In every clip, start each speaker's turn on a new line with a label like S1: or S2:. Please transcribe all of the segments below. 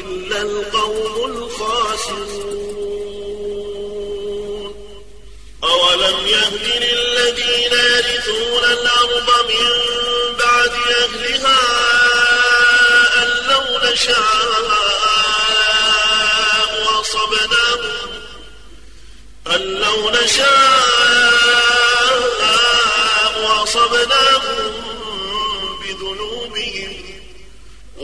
S1: إلا القوم الخاسرون. أولم يهد للذين يرثون الأرض من بعد أهلها أن لو نشاء أصبناهم أن لو نشاء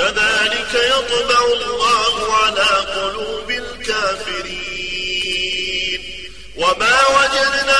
S1: كذلك يطبع الله على قلوب الكافرين. وما وجدنا